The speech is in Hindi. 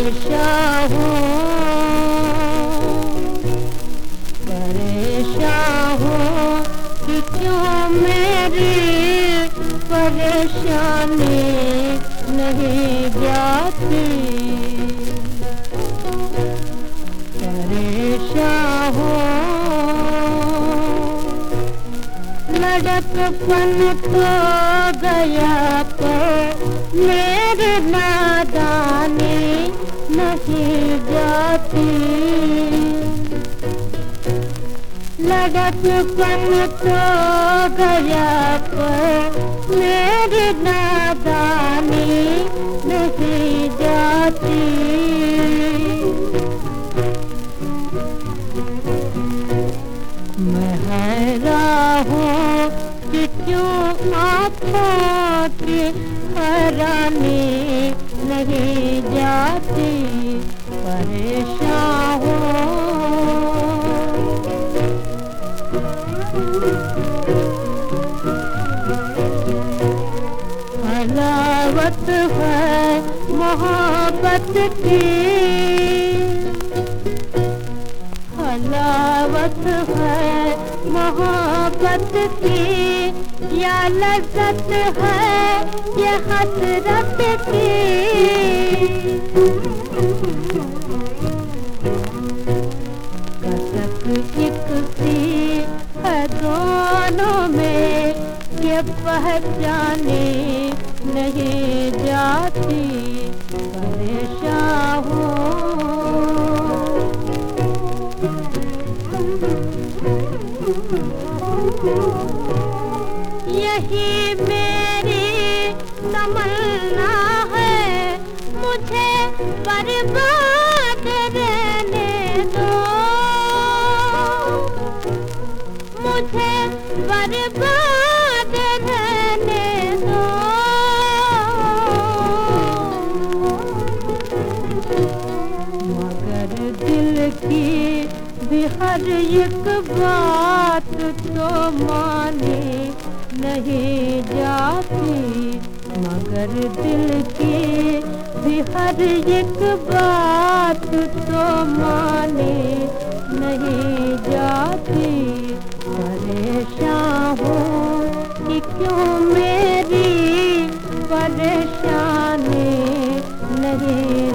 परेशान हो क्यों मेरी परेशानी नहीं जाती। परेशान लड़कपन तो गया पर मेरे नादानी नहीं जाती लड़कपन तो गया पर मेरी नादानी नहीं जाती मैं हूँ कि क्यों आँखों हैरानी नहीं जाती। परेशान हलावत है मोहब्बत की। हलावत है मोहब्बत की या लज्जत है, ये हसरत की। कसक एक सी है दोनों में, ये पहचाने नहीं जाती। यही मेरी तमन्ना है। मुझे बर्बाद रहने दो। मुझे बर्बाद रहने दो। मगर दिल की भी हर एक बात तो माने नहीं जाती, मगर दिल की भी हर एक बात तो माने नहीं जाती। परेशान हूँ कि क्यों मेरी परेशानी नहीं